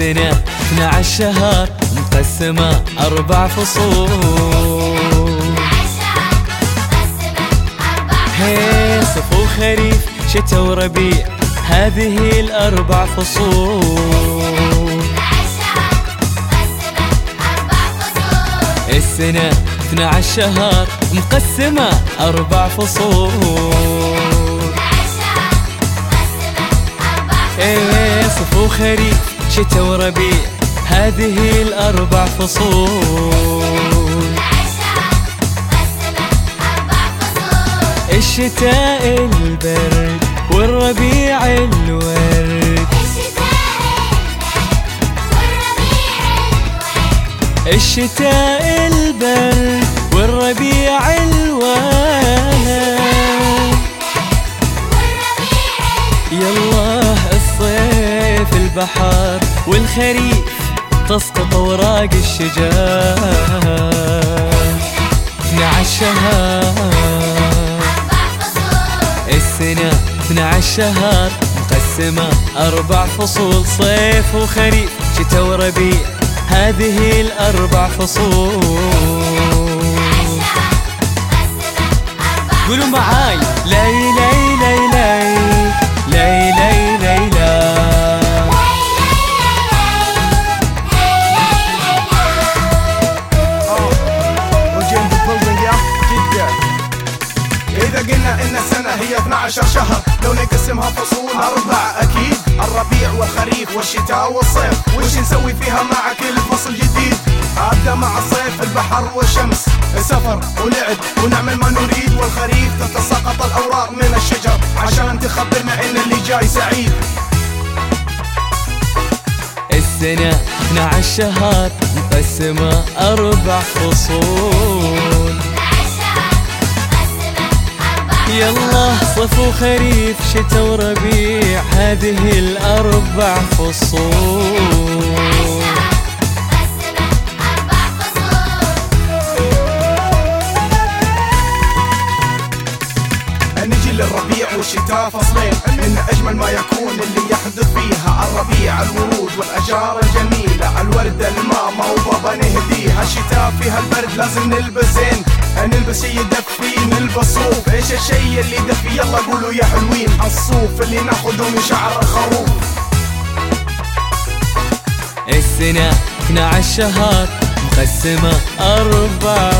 السنة 12 شهر مقسمة أربع فصول. هي صيف وخريف شتا وربيع هذه الأربع فصول. السنة 12 شهر مقسمة أربع فصول. إيه صيف وخريف شتا وربيع هذه الأربع فصول. الشتاء البرد والربيع الورد. الشتاء البرد والربيع الورد البحر والخريف تسقط أوراق الشجر 12 شهر السنة 12 شهر مقسمة أربع فصول صيف وخريف. شتا وربيع هذه الأربع فصول. قولوا معاي. إن السنة هي 12 شهر. لو نقسمها فصول أربع أكيد. الربيع والخريف والشتاء والصيف. وش نسوي فيها مع كل فصل جديد؟ أبدأ مع الصيف البحر والشمس. سفر ولعب ونعمل ما نريد. والخريف تتساقط الأوراق من الشجر. عشان تخبرنا إن اللي جاي سعيد. السنة 12 شهر مقسمة أربع فصول. يلا صيف وخريف شتا وربيع هذه الأربع فصول. للربيع والشتاء فصلين من أجمل ما يكون اللي يحدث فيها الربيع الورود والأشجار الجميلة الورد الماما وبابا نهديها الشتاء فيها البرد لازم نلبس زين. نلبس شي يدفي نلبس صوف إيش الشي اللي يدفي؟ يلا قولوا يا حلوين. الصوف اللي ناخذه من شعر الخروف. السنة 12 شهر مقسمة أربع